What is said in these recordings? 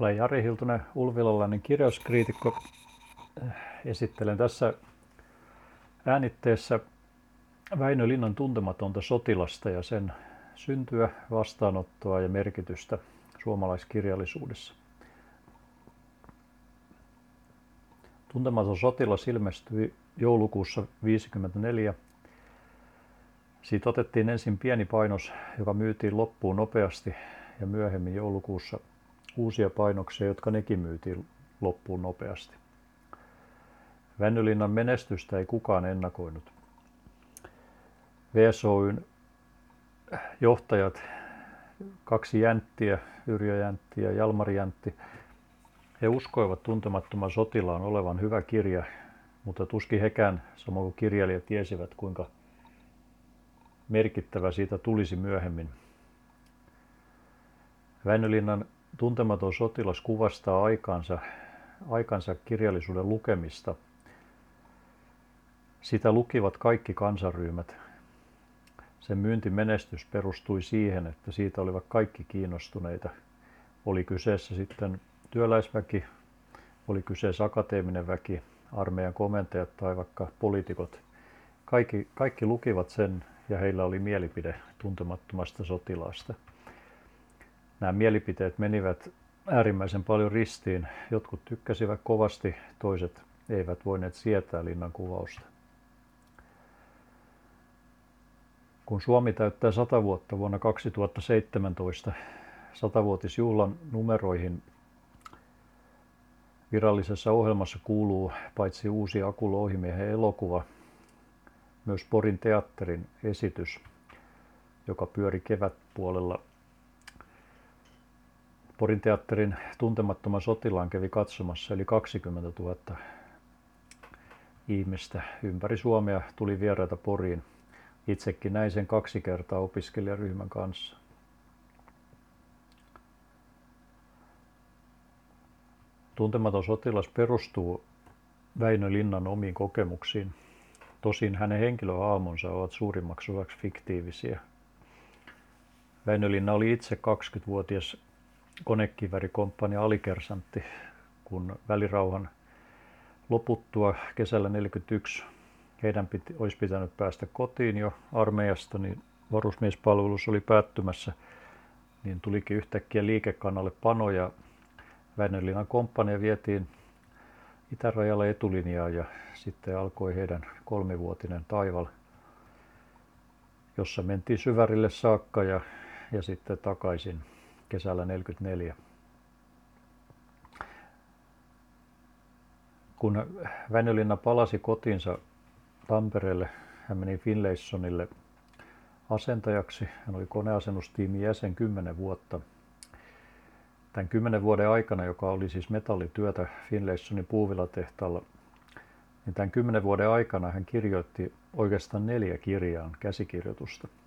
Olen Jari Hiltunen, ulvilalainen kirjauskriitikko. Esittelen tässä äänitteessä Väinö Linnan tuntematonta sotilasta ja sen syntyä, vastaanottoa ja merkitystä suomalaiskirjallisuudessa. Tuntematon sotilas ilmestyi joulukuussa 1954. Siitä otettiin ensin pieni painos, joka myytiin loppuun nopeasti ja myöhemmin joulukuussa uusia painoksia, jotka nekin myytiin loppuun nopeasti. Vännylinnan menestystä ei kukaan ennakoinut. VSOYn johtajat, kaksi jänttiä, Yrjö Jäntti ja Jalmari Jäntti, he uskoivat tuntemattoman sotilaan olevan hyvä kirja, mutta tuskin hekään, samoin kuin kirjailijat, tiesivät kuinka merkittävä siitä tulisi myöhemmin. Väinölinnan tuntematon sotilas kuvastaa aikansa, aikansa kirjallisuuden lukemista. Sitä lukivat kaikki kansaryhmät. Sen myyntimenestys perustui siihen, että siitä olivat kaikki kiinnostuneita. Oli kyseessä sitten työläisväki, oli kyseessä akateeminen väki, armeijan komentajat tai vaikka poliitikot. Kaikki, kaikki lukivat sen ja heillä oli mielipide tuntemattomasta sotilaasta nämä mielipiteet menivät äärimmäisen paljon ristiin. Jotkut tykkäsivät kovasti, toiset eivät voineet sietää linnan kuvausta. Kun Suomi täyttää 100 vuotta vuonna 2017, satavuotisjuhlan numeroihin virallisessa ohjelmassa kuuluu paitsi uusi Aku Louhimiehen elokuva, myös Porin teatterin esitys, joka pyöri kevätpuolella Porin teatterin tuntemattoman sotilaan kävi katsomassa eli 20 000 ihmistä ympäri Suomea tuli vieraita Poriin. Itsekin näin sen kaksi kertaa opiskelijaryhmän kanssa. Tuntematon sotilas perustuu Väinö Linnan omiin kokemuksiin. Tosin hänen henkilöhaamonsa ovat suurimmaksi osaksi fiktiivisiä. Väinö Linna oli itse 20-vuotias konekivärikomppania alikersantti, kun välirauhan loputtua kesällä 1941 heidän piti, olisi pitänyt päästä kotiin jo armeijasta, niin varusmiespalvelus oli päättymässä, niin tulikin yhtäkkiä liikekannalle pano ja Väinölinnan komppania vietiin itärajalle etulinjaan ja sitten alkoi heidän kolmivuotinen taival, jossa mentiin syvärille saakka ja, ja sitten takaisin kesällä 1944. Kun Väinölinna palasi kotiinsa Tampereelle, hän meni Finlaysonille asentajaksi. Hän oli koneasennustiimin jäsen 10 vuotta. Tämän 10 vuoden aikana, joka oli siis metallityötä Finlaysonin puuvilatehtaalla, niin tämän 10 vuoden aikana hän kirjoitti oikeastaan neljä kirjaa käsikirjoitusta –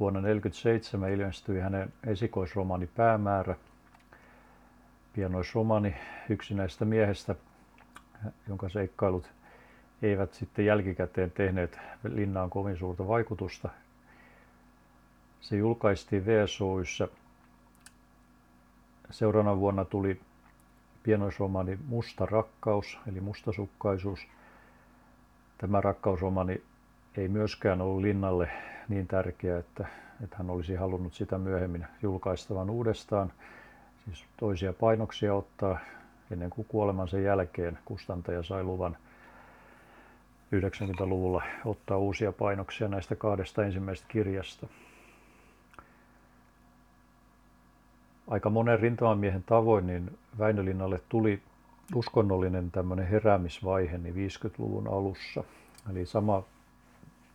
Vuonna 1947 ilmestyi hänen esikoisromani Päämäärä, pienoisromani yksinäistä miehestä, jonka seikkailut eivät sitten jälkikäteen tehneet linnaan kovin suurta vaikutusta. Se julkaistiin VSOYssä. Seuraavana vuonna tuli pienoisromani Musta rakkaus, eli mustasukkaisuus. Tämä rakkausromani ei myöskään ollut linnalle niin tärkeä, että, että hän olisi halunnut sitä myöhemmin julkaistavan uudestaan. Siis toisia painoksia ottaa ennen kuin kuolemansa jälkeen kustantaja sai luvan 90-luvulla ottaa uusia painoksia näistä kahdesta ensimmäisestä kirjasta. Aika monen rintamamiehen tavoin niin Väinölinnalle tuli uskonnollinen tämmöinen heräämisvaihe niin 50-luvun alussa. Eli sama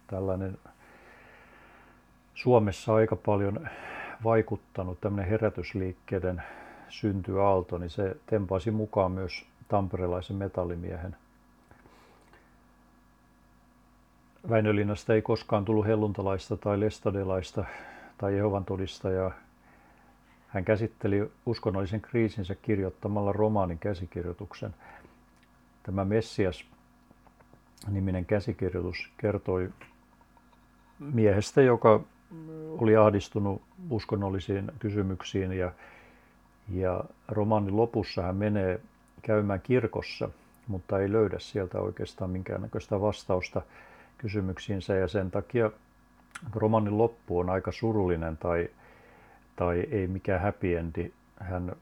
tällainen Suomessa aika paljon vaikuttanut tämmöinen herätysliikkeiden syntyaalto, niin se tempasi mukaan myös tamperelaisen metallimiehen. Väinölinnasta ei koskaan tullut helluntalaista tai lestadilaista tai Jehovan todistajaa. Hän käsitteli uskonnollisen kriisinsä kirjoittamalla romaanin käsikirjoituksen. Tämä Messias-niminen käsikirjoitus kertoi miehestä, joka oli ahdistunut uskonnollisiin kysymyksiin ja, Ja romaanin lopussa hän menee käymään kirkossa, mutta ei löydä sieltä oikeastaan minkäännäköistä vastausta kysymyksiinsä ja sen takia romanin loppu on aika surullinen tai, tai ei mikään happy endi. Hän,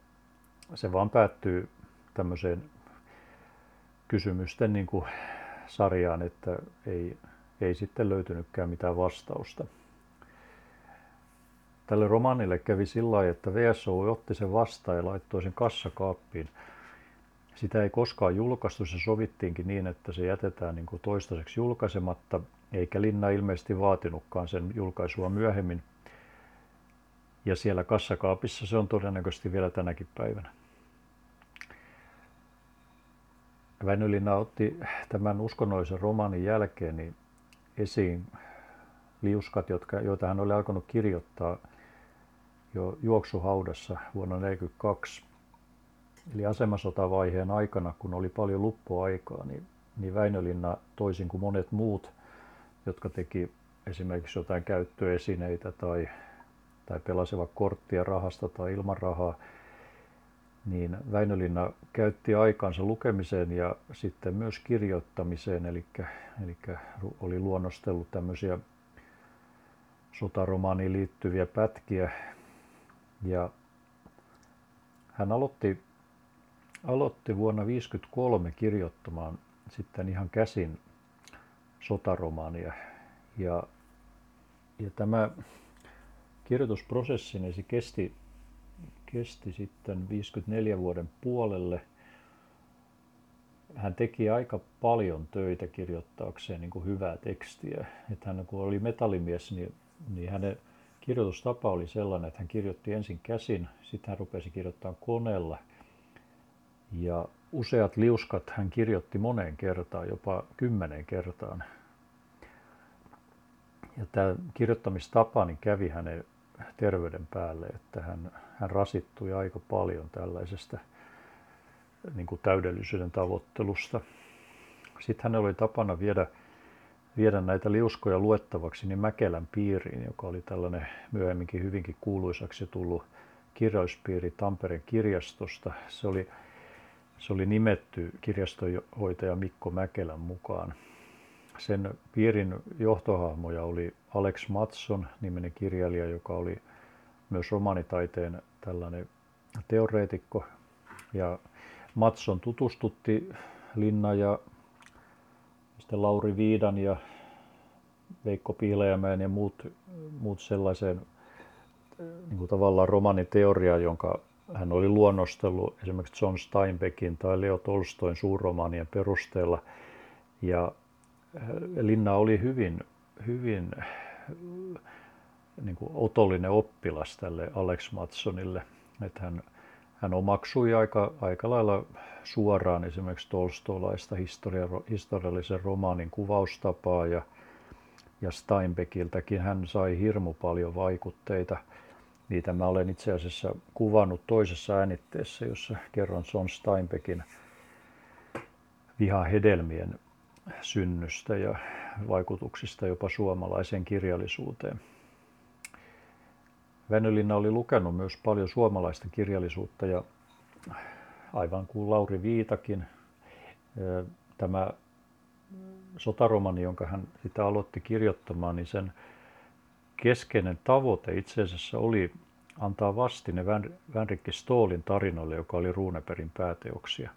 se vaan päättyy tämmöiseen kysymysten niin kuin sarjaan, että ei, ei sitten löytynytkään mitään vastausta. Tälle romanille kävi sillä lailla, että VSO otti sen vastaan ja laittoi sen kassakaappiin. Sitä ei koskaan julkaistu, se sovittiinkin niin, että se jätetään niin kuin toistaiseksi julkaisematta, eikä Linna ilmeisesti vaatinutkaan sen julkaisua myöhemmin. Ja siellä kassakaapissa se on todennäköisesti vielä tänäkin päivänä. Väinölinna otti tämän uskonnollisen romaanin jälkeen niin esiin liuskat, jotka, joita hän oli alkanut kirjoittaa jo juoksuhaudassa vuonna 1942. Eli asemasotavaiheen aikana, kun oli paljon luppuaikaa, niin, niin Väinölinna toisin kuin monet muut, jotka teki esimerkiksi jotain käyttöesineitä tai, tai pelasivat korttia rahasta tai ilman rahaa, niin Väinölinna käytti aikansa lukemiseen ja sitten myös kirjoittamiseen, eli, eli oli luonnostellut tämmöisiä sotaromaaniin liittyviä pätkiä. Ja hän aloitti, aloitti vuonna 1953 kirjoittamaan sitten ihan käsin sotaromaania. Ja, ja tämä kirjoitusprosessi niin se kesti kesti sitten 54 vuoden puolelle. Hän teki aika paljon töitä kirjoittaakseen niin kuin hyvää tekstiä. Että hän kun oli metallimies, niin, niin hänen kirjoitustapa oli sellainen, että hän kirjoitti ensin käsin, sitten hän rupesi kirjoittamaan koneella. Ja useat liuskat hän kirjoitti moneen kertaan, jopa kymmenen kertaan. Ja tämä kirjoittamistapa niin kävi hänen terveyden päälle, että hän, hän rasittui aika paljon tällaisesta niin kuin täydellisyyden tavoittelusta. Sitten hän oli tapana viedä, viedä näitä liuskoja luettavaksi niin Mäkelän piiriin, joka oli tällainen myöhemminkin hyvinkin kuuluisaksi tullut kirjoispiiri Tampereen kirjastosta. Se oli, se oli nimetty kirjastohoitaja Mikko Mäkelän mukaan. Sen piirin johtohahmoja oli Alex Matson, niminen kirjailija, joka oli myös romanitaiteen tällainen teoreetikko. Ja Matson tutustutti Linna ja sitten Lauri Viidan ja Veikko Piileämäen ja muut, muut sellaiseen niin kuin tavallaan romaniteoriaan, jonka hän oli luonnostellut esimerkiksi John Steinbeckin tai Leo Tolstoin suurromaanien perusteella. Ja Linna oli hyvin, hyvin niin kuin otollinen oppilas tälle Alex Matsonille. Että hän, hän omaksui aika, aika lailla suoraan esimerkiksi Tolstolaista historia, historiallisen romaanin kuvaustapaa ja, ja Steinbeckiltäkin hän sai hirmu paljon vaikutteita. Niitä mä olen itse asiassa kuvannut toisessa äänitteessä, jossa kerron John Steinbeckin vihahedelmien synnystä ja vaikutuksista jopa suomalaiseen kirjallisuuteen. Väinölinna oli lukenut myös paljon suomalaista kirjallisuutta ja aivan kuin Lauri Viitakin, tämä sotaromani, jonka hän sitä aloitti kirjoittamaan, niin sen keskeinen tavoite itse asiassa oli antaa vastine Vänrikki Stoolin tarinoille, joka oli Ruuneperin pääteoksia.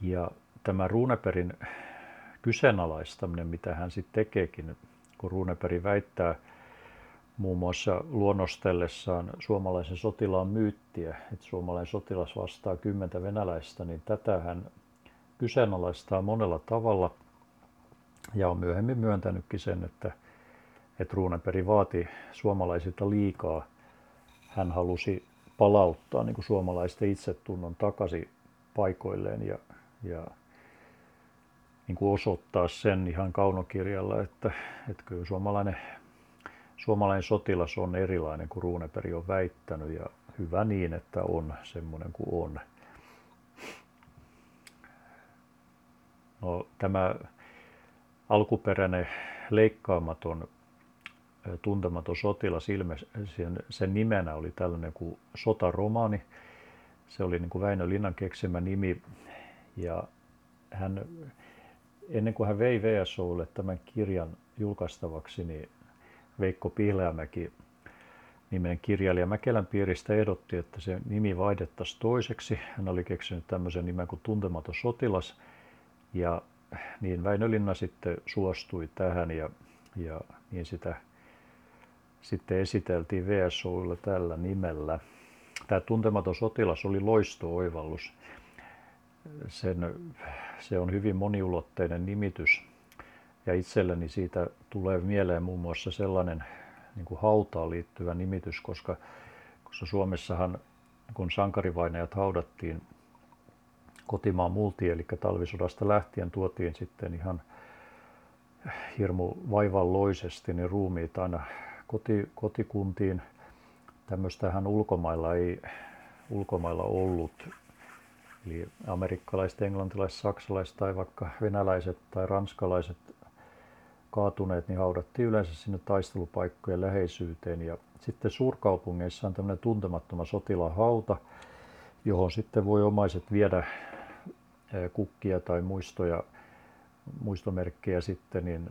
Ja tämä Runeperin kyseenalaistaminen, mitä hän sitten tekeekin, kun Runeperi väittää muun muassa luonnostellessaan suomalaisen sotilaan myyttiä, että suomalainen sotilas vastaa kymmentä venäläistä, niin tätä hän kyseenalaistaa monella tavalla ja on myöhemmin myöntänytkin sen, että, että Ruuneperi vaati suomalaisilta liikaa. Hän halusi palauttaa niin kuin suomalaisten itsetunnon takaisin paikoilleen ja, ja niin kuin osoittaa sen ihan kaunokirjalla, että, että kyllä suomalainen, suomalainen sotilas on erilainen kuin Ruuneperi on väittänyt ja hyvä niin, että on semmoinen kuin on. No, tämä alkuperäinen leikkaamaton tuntematon sotilas ilme, sen, sen nimenä oli tällainen kuin sotaromaani. Se oli niin kuin Väinö Linnan keksimä nimi ja hän, ennen kuin hän vei VSOlle tämän kirjan julkaistavaksi, niin Veikko Pihlajamäki niminen kirjailija Mäkelän piiristä ehdotti, että se nimi vaihdettaisiin toiseksi. Hän oli keksinyt tämmöisen nimen kuin Tuntematon sotilas. Ja niin Väinö Linna sitten suostui tähän ja, ja niin sitä sitten esiteltiin VSOilla tällä nimellä. Tämä Tuntematon sotilas oli loisto-oivallus. Sen, se on hyvin moniulotteinen nimitys ja itselleni siitä tulee mieleen muun muassa sellainen niin kuin hautaan liittyvä nimitys, koska, koska Suomessahan kun sankarivainajat haudattiin kotimaan multi, eli talvisodasta lähtien tuotiin sitten ihan hirmu vaivalloisesti niin ruumiit aina koti, kotikuntiin. Tämmöistähän ulkomailla ei ulkomailla ollut. Eli amerikkalaiset, englantilaiset, saksalaiset tai vaikka venäläiset tai ranskalaiset kaatuneet, niin haudattiin yleensä sinne taistelupaikkojen läheisyyteen. Ja sitten suurkaupungeissa on tämmöinen tuntemattoma sotilahauta, johon sitten voi omaiset viedä kukkia tai muistoja, muistomerkkejä sitten niin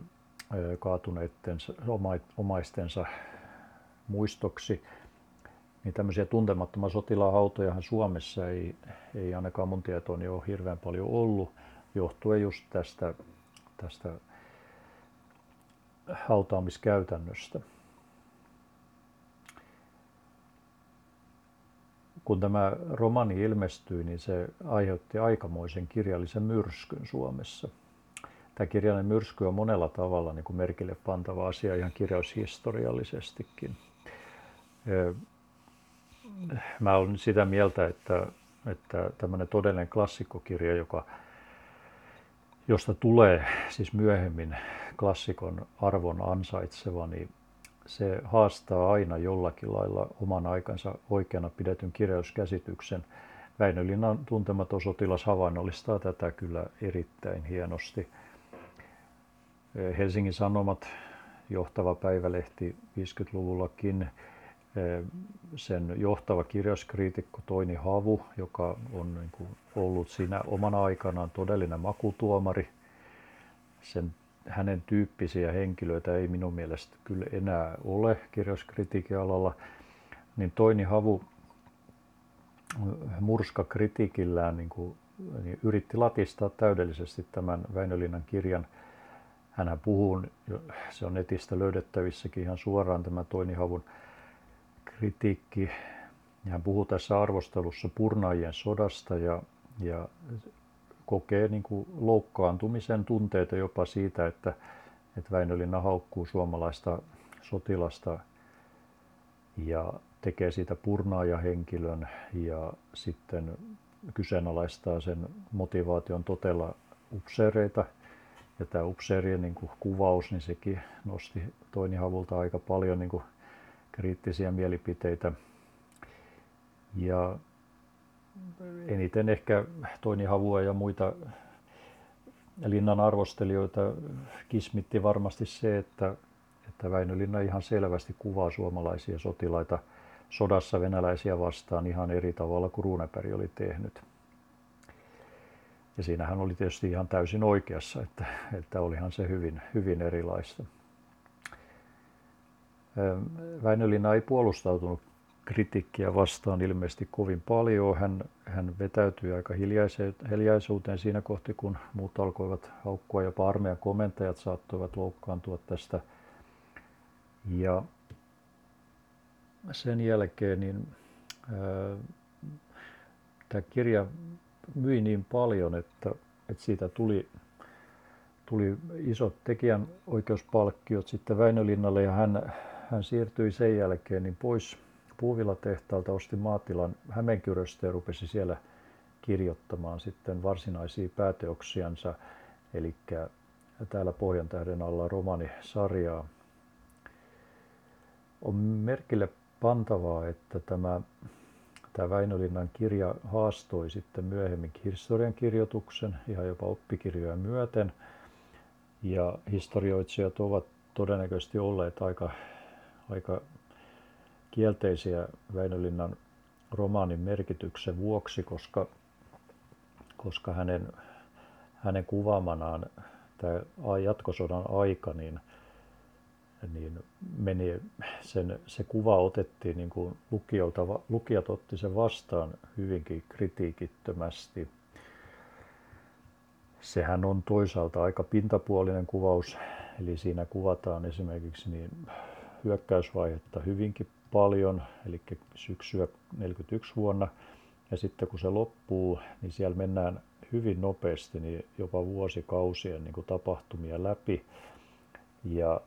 kaatuneiden omaistensa muistoksi. Niin tämmöisiä tuntemattoman sotilahautojahan Suomessa ei, ei ainakaan mun tietooni ole hirveän paljon ollut, johtuen just tästä, tästä hautaamiskäytännöstä. Kun tämä romani ilmestyi, niin se aiheutti aikamoisen kirjallisen myrskyn Suomessa. Tämä kirjallinen myrsky on monella tavalla niin kuin merkille pantava asia ihan kirjaushistoriallisestikin. Mä olen sitä mieltä, että, että tämmöinen todellinen klassikkokirja, joka, josta tulee siis myöhemmin klassikon arvon ansaitseva, niin se haastaa aina jollakin lailla oman aikansa oikeana pidetyn kirjauskäsityksen. Väinö Linnan tuntematon sotilas havainnollistaa tätä kyllä erittäin hienosti. Helsingin Sanomat, johtava päivälehti 50-luvullakin, sen johtava kirjauskriitikko Toini Havu, joka on niin ollut siinä omana aikanaan todellinen makutuomari, sen hänen tyyppisiä henkilöitä ei minun mielestä kyllä enää ole kirjauskritiikin alalla, niin Toini Havu murska kritiikillään niin kuin, niin yritti latistaa täydellisesti tämän Väinölinnan kirjan. Hänhän puhuu, se on netistä löydettävissäkin ihan suoraan tämä Toini Havun kritiikki. Hän puhuu tässä arvostelussa purnaajien sodasta ja, ja kokee niin kuin loukkaantumisen tunteita jopa siitä, että, että Väinölinna haukkuu suomalaista sotilasta ja tekee siitä purnaajahenkilön ja sitten kyseenalaistaa sen motivaation totella upseereita. Ja tämä upseerien niin kuin kuvaus, niin sekin nosti Toini Havulta aika paljon niin kuin kriittisiä mielipiteitä. Ja eniten ehkä Toini Havua ja muita Linnan arvostelijoita kismitti varmasti se, että, että Väinö Linna ihan selvästi kuvaa suomalaisia sotilaita sodassa venäläisiä vastaan ihan eri tavalla kuin Runeberg oli tehnyt. Ja siinä hän oli tietysti ihan täysin oikeassa, että, että olihan se hyvin, hyvin erilaista. Väinö Linna ei puolustautunut kritiikkiä vastaan ilmeisesti kovin paljon. Hän, hän vetäytyi aika hiljaisuuteen siinä kohti, kun muut alkoivat haukkua. Jopa armeijan komentajat saattoivat loukkaantua tästä. Ja sen jälkeen niin, ää, tämä kirja myi niin paljon, että, että siitä tuli, tuli isot tekijän oikeuspalkkiot sitten Väinölinnalle ja hän, hän siirtyi sen jälkeen niin pois puuvillatehtaalta osti maatilan Hämeenkyröstä ja rupesi siellä kirjoittamaan sitten varsinaisia pääteoksiansa, eli täällä Pohjantähden alla romanisarjaa. On merkille pantavaa, että tämä, tämä Väinölinnan kirja haastoi sitten myöhemmin historian kirjoituksen, ihan jopa oppikirjoja myöten. Ja historioitsijat ovat todennäköisesti olleet aika aika kielteisiä Väinölinnan romaanin merkityksen vuoksi, koska, koska hänen, hänen kuvaamanaan tämä jatkosodan aika, niin, niin meni, sen, se kuva otettiin niin kuin lukijoilta, lukijat otti sen vastaan hyvinkin kritiikittömästi. Sehän on toisaalta aika pintapuolinen kuvaus, eli siinä kuvataan esimerkiksi niin hyökkäysvaihetta hyvinkin paljon, eli syksyä 1941 vuonna. Ja sitten kun se loppuu, niin siellä mennään hyvin nopeasti, niin jopa vuosikausien niin kuin tapahtumia läpi. Ja,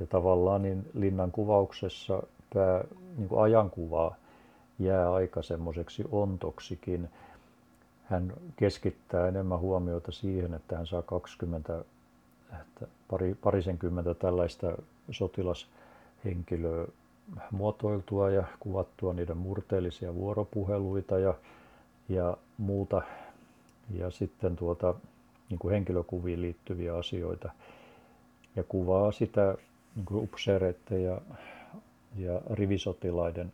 ja tavallaan niin linnan kuvauksessa tämä niin kuin ajankuva jää aika semmoiseksi ontoksikin. Hän keskittää enemmän huomiota siihen, että hän saa 20, pari, parisenkymmentä tällaista sotilashenkilöä muotoiltua ja kuvattua niiden murteellisia vuoropuheluita ja, ja muuta. Ja sitten tuota, niin kuin henkilökuviin liittyviä asioita. Ja kuvaa sitä niin kuin ja, ja rivisotilaiden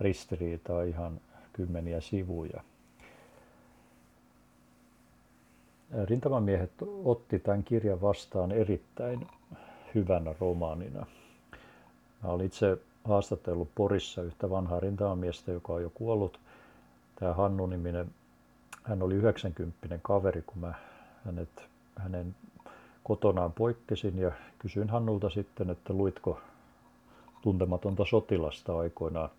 ristiriitaa ihan kymmeniä sivuja. Rintamamiehet otti tämän kirjan vastaan erittäin hyvänä romaanina. Mä olin itse haastatellut Porissa yhtä vanhaa rintamamiestä, joka on jo kuollut. Tämä Hannu-niminen, hän oli 90 kaveri, kun mä hänet, hänen kotonaan poikkesin ja kysyin Hannulta sitten, että luitko tuntematonta sotilasta aikoinaan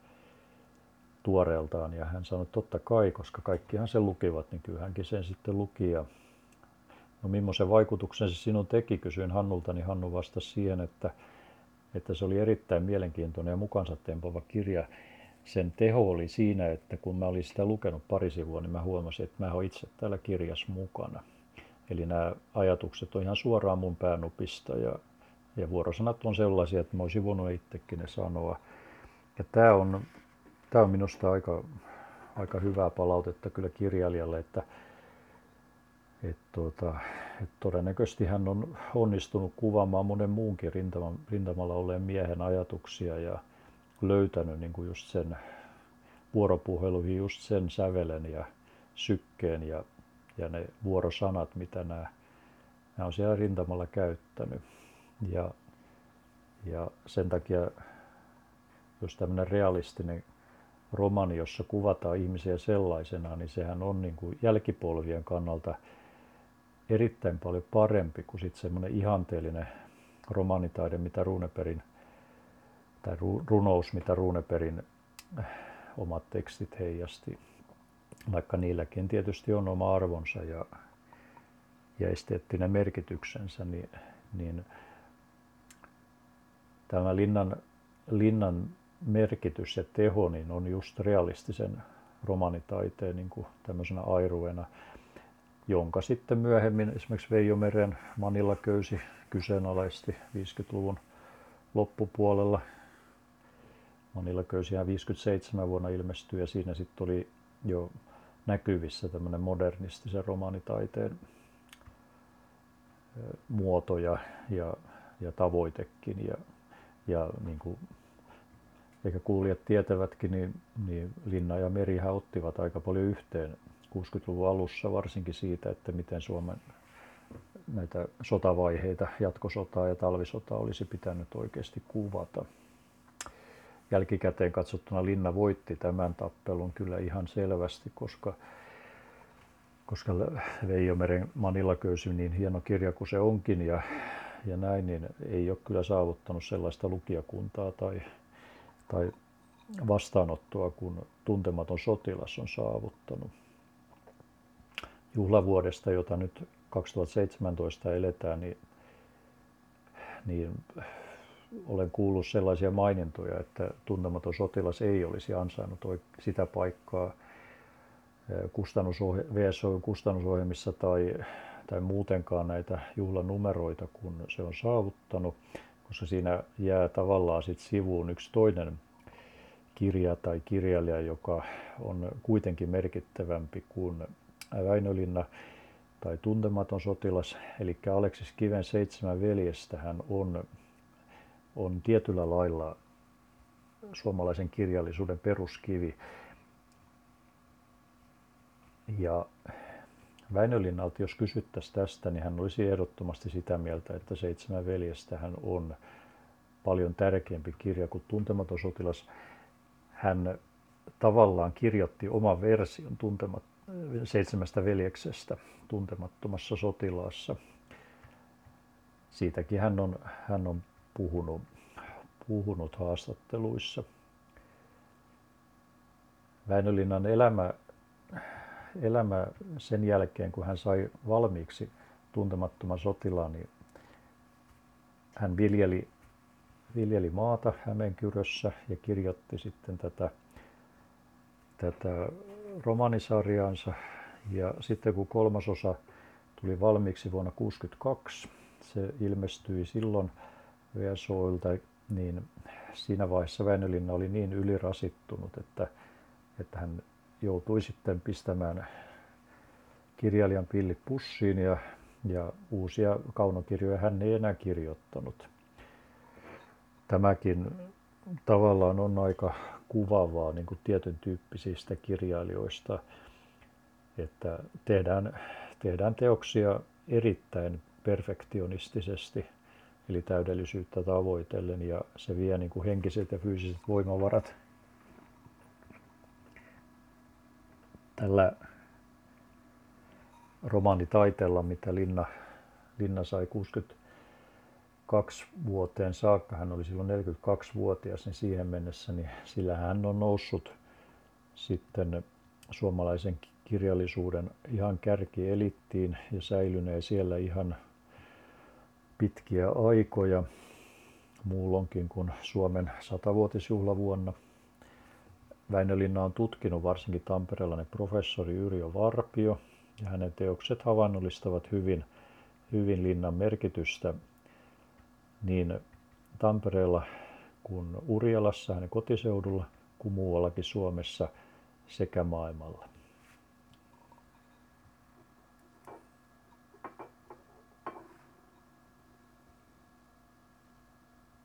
tuoreeltaan. Ja hän sanoi, että totta kai, koska kaikkihan sen lukivat, niin kyllä hänkin sen sitten luki. Ja no millaisen vaikutuksen se sinun teki, kysyin Hannulta, niin Hannu vastasi siihen, että että se oli erittäin mielenkiintoinen ja mukansa tempova kirja. Sen teho oli siinä, että kun mä olin sitä lukenut pari sivua, niin mä huomasin, että mä olen itse täällä kirjassa mukana. Eli nämä ajatukset on ihan suoraan mun päänupista ja, ja vuorosanat on sellaisia, että mä olisin voinut itsekin ne sanoa. Ja tämä on, tämä on minusta aika, aika hyvää palautetta kyllä kirjailijalle, että et tuota, et todennäköisesti hän on onnistunut kuvaamaan monen muunkin rintaman, rintamalla olleen miehen ajatuksia ja löytänyt niin kuin just sen vuoropuheluihin just sen sävelen ja sykkeen ja, ja ne vuorosanat, mitä nämä, nämä on siellä rintamalla käyttänyt. Ja, ja sen takia jos tämmöinen realistinen romani, jossa kuvataan ihmisiä sellaisena, niin sehän on niin kuin jälkipolvien kannalta – erittäin paljon parempi kuin sitten semmoinen ihanteellinen romanitaide, mitä Runeperin, tai runous, mitä Runeperin äh, omat tekstit heijasti. Vaikka niilläkin tietysti on oma arvonsa ja, ja esteettinen merkityksensä, niin, niin tämä linnan, linnan merkitys ja teho niin on just realistisen romanitaiteen niin kuin tämmöisenä airuena jonka sitten myöhemmin esimerkiksi Veijo Meren Manilla köysi kyseenalaisti 50-luvun loppupuolella. Manilla köysi ihan 57 vuonna ilmestyi ja siinä sitten oli jo näkyvissä tämmöinen modernistisen romaanitaiteen muoto ja, ja, ja tavoitekin. Ja, ja niin kuin eikä kuulijat tietävätkin, niin, niin Linna ja Merihän ottivat aika paljon yhteen 60-luvun alussa varsinkin siitä, että miten Suomen näitä sotavaiheita, jatkosotaa ja talvisotaa olisi pitänyt oikeasti kuvata. Jälkikäteen katsottuna Linna voitti tämän tappelun kyllä ihan selvästi, koska, koska Veijomeren Manilaköysi, niin hieno kirja kuin se onkin ja, ja näin, niin ei ole kyllä saavuttanut sellaista lukijakuntaa tai, tai vastaanottoa kuin tuntematon sotilas on saavuttanut juhlavuodesta, jota nyt 2017 eletään, niin, niin olen kuullut sellaisia mainintoja, että tuntematon sotilas ei olisi ansainnut sitä paikkaa kustannusohje- VSO kustannusohjelmissa tai, tai muutenkaan näitä juhlanumeroita, kun se on saavuttanut, koska siinä jää tavallaan sit sivuun yksi toinen kirja tai kirjailija, joka on kuitenkin merkittävämpi kuin Väinölinna tai Tuntematon sotilas, eli Aleksis Kiven seitsemän veljestä hän on, on tietyllä lailla suomalaisen kirjallisuuden peruskivi. Ja Väinölinnalta, jos kysyttäisiin tästä, niin hän olisi ehdottomasti sitä mieltä, että Seitsemän veljestä hän on paljon tärkeämpi kirja kuin Tuntematon sotilas. Hän tavallaan kirjoitti oman version tuntemat, Seitsemästä veljeksestä tuntemattomassa sotilaassa. Siitäkin hän on, hän on puhunut, puhunut haastatteluissa. Väinölinnan elämä elämä sen jälkeen, kun hän sai valmiiksi tuntemattoman sotilaan, niin hän viljeli, viljeli maata Hämeenkyrössä ja kirjoitti sitten tätä, tätä romanisarjaansa. Ja sitten kun kolmasosa tuli valmiiksi vuonna 1962, se ilmestyi silloin VSOilta, niin siinä vaiheessa Väinölinna oli niin ylirasittunut, että, että hän joutui sitten pistämään kirjailijan pillit pussiin ja, ja uusia kaunokirjoja hän ei enää kirjoittanut. Tämäkin tavallaan on aika kuvavaa niin kuin tietyn tyyppisistä kirjailijoista, että tehdään, tehdään teoksia erittäin perfektionistisesti, eli täydellisyyttä tavoitellen, ja se vie niin kuin henkiset ja fyysiset voimavarat. Tällä romaanitaiteella, mitä Linna, Linna sai 62 vuoteen saakka, hän oli silloin 42-vuotias, niin siihen mennessä, niin sillä hän on noussut sitten suomalaisen kirjallisuuden ihan kärkielittiin ja säilynee siellä ihan pitkiä aikoja. Muulloinkin kuin Suomen satavuotisjuhlavuonna – Väinölinna on tutkinut varsinkin tamperelainen professori Yrjö Varpio, ja hänen teokset havainnollistavat hyvin, hyvin linnan merkitystä niin Tampereella kuin Urjalassa, hänen kotiseudulla, kuin muuallakin Suomessa sekä maailmalla.